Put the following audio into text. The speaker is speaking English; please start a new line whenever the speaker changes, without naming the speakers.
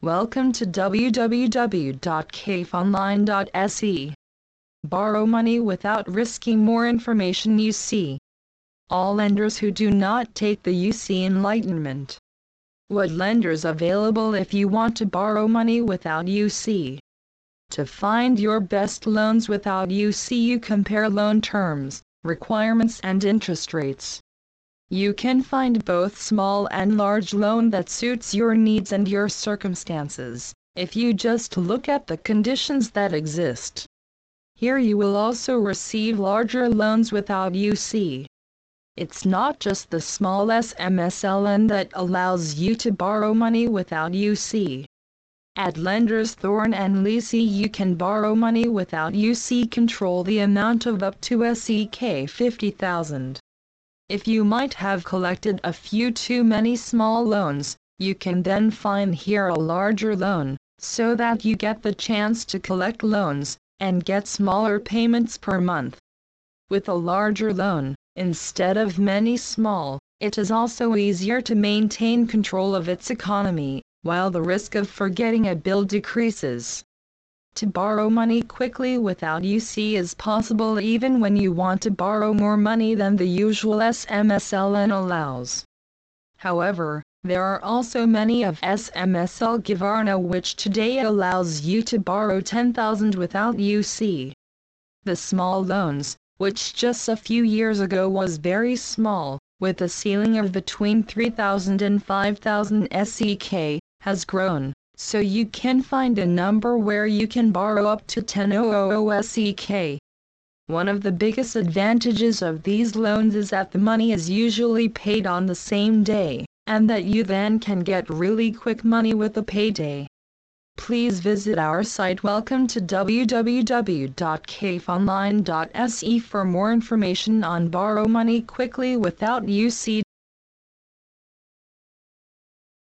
Welcome to www.kefonline.se. Borrow money without risking more information you see. All lenders who do not take the UC Enlightenment. What lenders available if you want to borrow money without UC? To find your best loans without UC you compare loan terms, requirements and interest rates. You can find both small and large loan that suits your needs and your circumstances, if you just look at the conditions that exist. Here you will also receive larger loans without UC. It's not just the small SMS-lån that allows you to borrow money without UC. At lenders Thorn and Lisi you can borrow money without UC control the amount of up to SEK 50,000. If you might have collected a few too many small loans, you can then find here a larger loan, so that you get the chance to collect loans, and get smaller payments per month. With a larger loan, instead of many small, it is also easier to maintain control of its economy, while the risk of forgetting a bill decreases. To borrow money quickly without UC is possible even when you want to borrow more money than the usual SMS-lån allows. However, there are also many of SMSL Givarna which today allows you to borrow 10,000 without UC. The small loans, which just a few years ago was very small, with a ceiling of between 3,000 and 5,000 SEK, has grown so you can find a number where you can borrow up to 10,000 SEK. One of the biggest advantages of these loans is that the money is usually paid on the same day, and that you then can get really quick money with the payday. Please visit our site welcome to www.kefonline.se for more information on borrow money quickly without UC